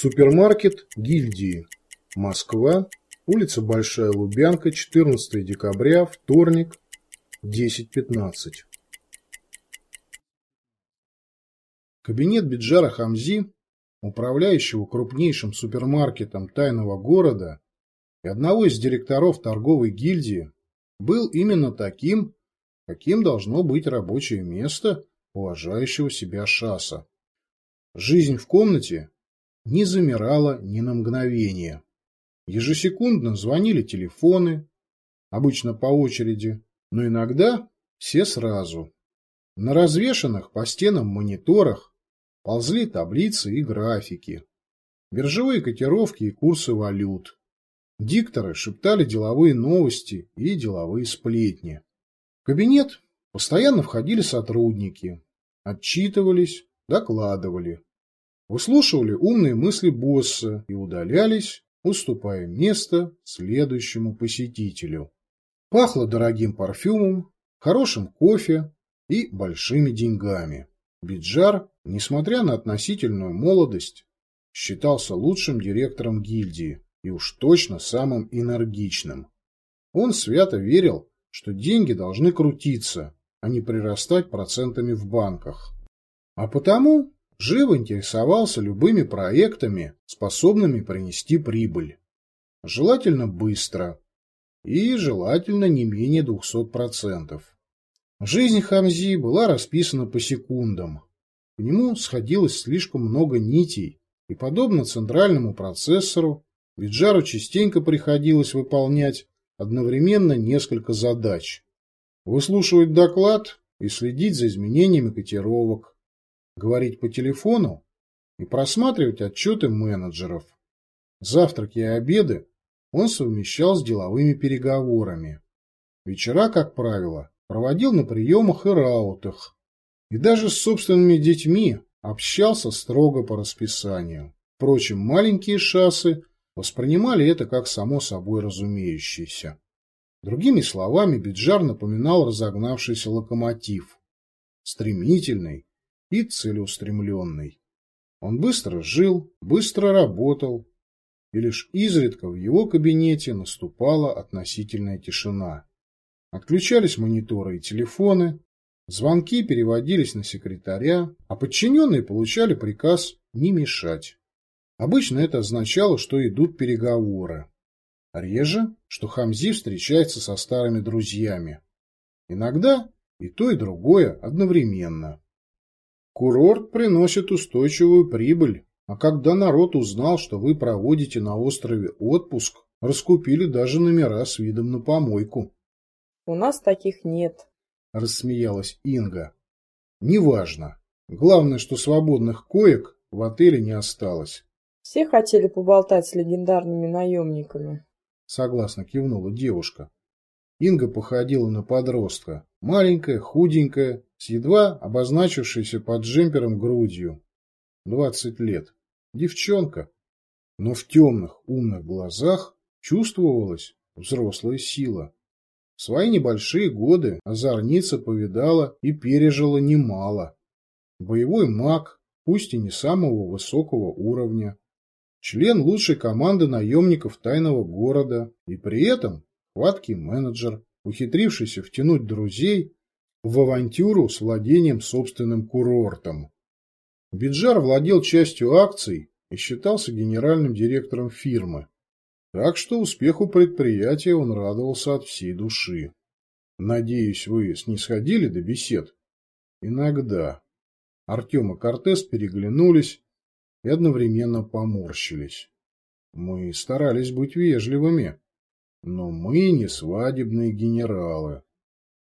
Супермаркет гильдии. Москва. Улица Большая Лубянка, 14 декабря, вторник, 10.15. Кабинет Биджара Хамзи, управляющего крупнейшим супермаркетом тайного города и одного из директоров торговой гильдии, был именно таким, каким должно быть рабочее место уважающего себя шаса. Жизнь в комнате не замирала ни на мгновение. Ежесекундно звонили телефоны, обычно по очереди, но иногда все сразу. На развешанных по стенам мониторах ползли таблицы и графики, биржевые котировки и курсы валют. Дикторы шептали деловые новости и деловые сплетни. В кабинет постоянно входили сотрудники, отчитывались, докладывали, выслушивали умные мысли босса и удалялись, уступая место следующему посетителю. Пахло дорогим парфюмом, хорошим кофе и большими деньгами. Биджар, несмотря на относительную молодость, считался лучшим директором гильдии и уж точно самым энергичным. Он свято верил, что деньги должны крутиться, а не прирастать процентами в банках. А потому живо интересовался любыми проектами, способными принести прибыль. Желательно быстро и желательно не менее 200%. Жизнь Хамзи была расписана по секундам. К нему сходилось слишком много нитей, и, подобно центральному процессору, Виджару частенько приходилось выполнять одновременно несколько задач. Выслушивать доклад и следить за изменениями котировок, говорить по телефону и просматривать отчеты менеджеров. Завтраки и обеды он совмещал с деловыми переговорами. Вечера, как правило, проводил на приемах и раутах, и даже с собственными детьми общался строго по расписанию. Впрочем, маленькие шассы воспринимали это как само собой разумеющееся. Другими словами, Биджар напоминал разогнавшийся локомотив, стремительный и целеустремленный. Он быстро жил, быстро работал, и лишь изредка в его кабинете наступала относительная тишина. Отключались мониторы и телефоны, звонки переводились на секретаря, а подчиненные получали приказ не мешать. Обычно это означало, что идут переговоры. Реже, что Хамзи встречается со старыми друзьями. Иногда и то, и другое одновременно. Курорт приносит устойчивую прибыль, а когда народ узнал, что вы проводите на острове отпуск, раскупили даже номера с видом на помойку. У нас таких нет, рассмеялась Инга. Неважно. Главное, что свободных коек в отеле не осталось. Все хотели поболтать с легендарными наемниками. Согласно кивнула девушка. Инга походила на подростка. Маленькая, худенькая, с едва обозначившейся под джемпером грудью. Двадцать лет. Девчонка. Но в темных, умных глазах чувствовалась взрослая сила. В свои небольшие годы озорница повидала и пережила немало. Боевой маг, пусть и не самого высокого уровня, член лучшей команды наемников тайного города и при этом хваткий менеджер, ухитрившийся втянуть друзей в авантюру с владением собственным курортом. Биджар владел частью акций и считался генеральным директором фирмы, так что успеху предприятия он радовался от всей души. Надеюсь, вы снисходили до бесед? Иногда. Артем и Кортес переглянулись и одновременно поморщились. Мы старались быть вежливыми, но мы не свадебные генералы.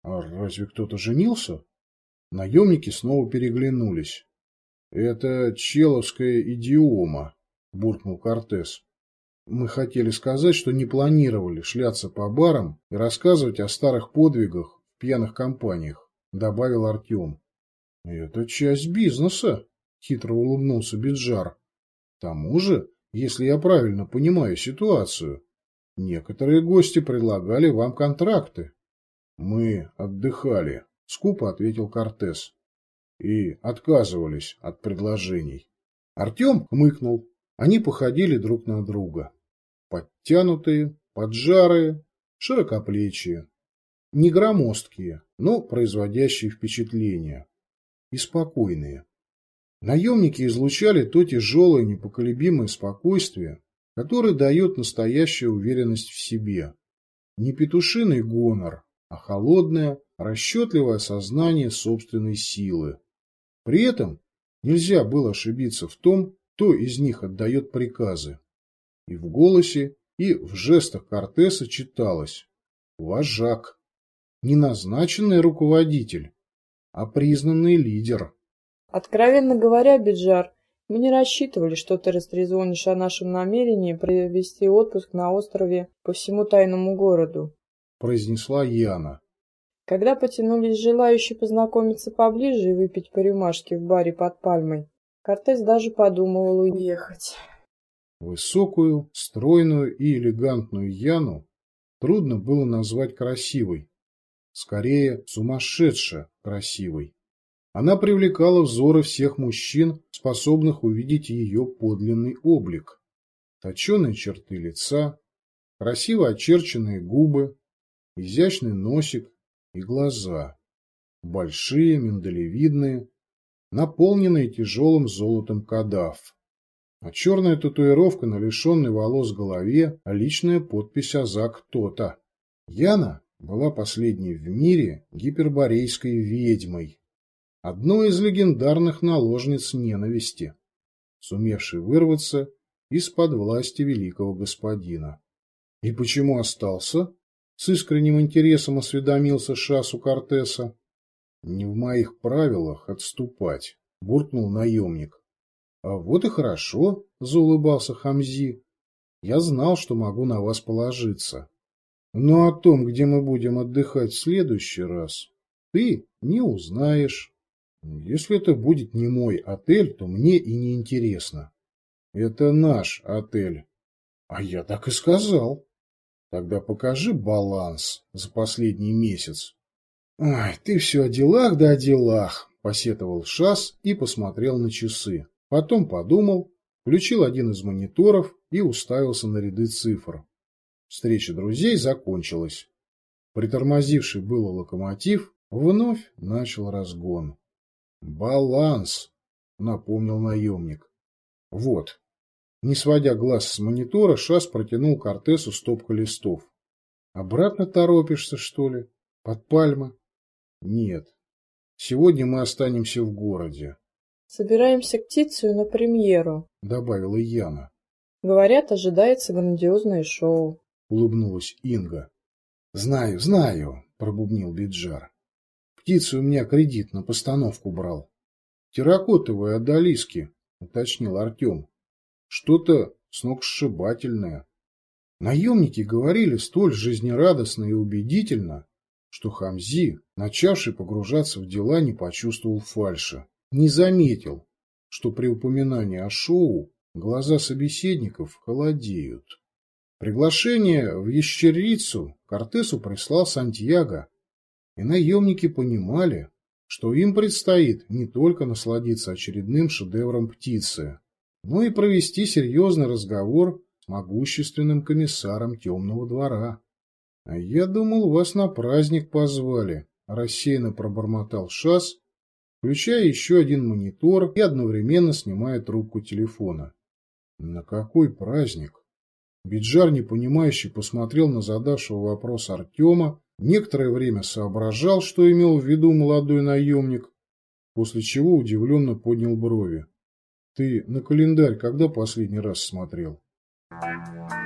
А разве кто-то женился? Наемники снова переглянулись. Это человская идиома, буркнул Кортес. Мы хотели сказать, что не планировали шляться по барам и рассказывать о старых подвигах в пьяных компаниях, добавил Артем. Это часть бизнеса, хитро улыбнулся Биджар. К тому же, если я правильно понимаю ситуацию, некоторые гости предлагали вам контракты. Мы отдыхали, скупо ответил Кортес. И отказывались от предложений. Артем хмыкнул, Они походили друг на друга. Подтянутые, поджарые, широкоплечие, не громоздкие, но производящие впечатление, и спокойные. Наемники излучали то тяжелое непоколебимое спокойствие, которое дает настоящая уверенность в себе. Не петушиный гонор, а холодное, расчетливое сознание собственной силы. При этом нельзя было ошибиться в том, кто из них отдает приказы. И в голосе, и в жестах Кортеса читалось «Вожак». Не назначенный руководитель, а признанный лидер. Откровенно говоря, Биджар, мы не рассчитывали, что ты растрезонишь о нашем намерении провести отпуск на острове по всему тайному городу, произнесла Яна. Когда потянулись желающие познакомиться поближе и выпить по рюмашке в баре под пальмой, Кортес даже подумывал уехать. Высокую, стройную и элегантную Яну трудно было назвать красивой. Скорее, сумасшедше красивой. Она привлекала взоры всех мужчин, способных увидеть ее подлинный облик. Точеные черты лица, красиво очерченные губы, изящный носик и глаза. Большие, миндалевидные, наполненные тяжелым золотом кадав а черная татуировка на лишенной волос голове, личная подпись Азак То-то. Яна была последней в мире гиперборейской ведьмой, одной из легендарных наложниц ненависти, сумевшей вырваться из-под власти великого господина. И почему остался? С искренним интересом осведомился Шасу Кортеса. Не в моих правилах отступать, буркнул наемник. А вот и хорошо, заулыбался Хамзи. Я знал, что могу на вас положиться. Но о том, где мы будем отдыхать в следующий раз, ты не узнаешь. Если это будет не мой отель, то мне и не интересно. Это наш отель. А я так и сказал. Тогда покажи баланс за последний месяц. Ай, ты все о делах да о делах, посетовал Шас и посмотрел на часы. Потом подумал, включил один из мониторов и уставился на ряды цифр. Встреча друзей закончилась. Притормозивший было локомотив вновь начал разгон. «Баланс!» — напомнил наемник. «Вот». Не сводя глаз с монитора, Шас протянул Кортесу стопку листов. «Обратно торопишься, что ли? Под пальмы?» «Нет. Сегодня мы останемся в городе. Собираемся к Тицию на премьеру, — добавила Яна. Говорят, ожидается грандиозное шоу. Улыбнулась Инга. Знаю, знаю, — пробубнил Биджар. Птицу у меня кредит на постановку брал. Терракотовые одолиски, — уточнил Артем. Что-то сногсшибательное. Наемники говорили столь жизнерадостно и убедительно, что Хамзи, начавший погружаться в дела, не почувствовал фальши не заметил, что при упоминании о шоу глаза собеседников холодеют. Приглашение в Ящерицу Кортесу прислал Сантьяго, и наемники понимали, что им предстоит не только насладиться очередным шедевром птицы, но и провести серьезный разговор с могущественным комиссаром Темного двора. — А я думал, вас на праздник позвали, — рассеянно пробормотал Шас, включая еще один монитор и одновременно снимая трубку телефона. На какой праздник? Биджар, непонимающе, посмотрел на задавшего вопрос Артема, некоторое время соображал, что имел в виду молодой наемник, после чего удивленно поднял брови. — Ты на календарь когда последний раз смотрел? —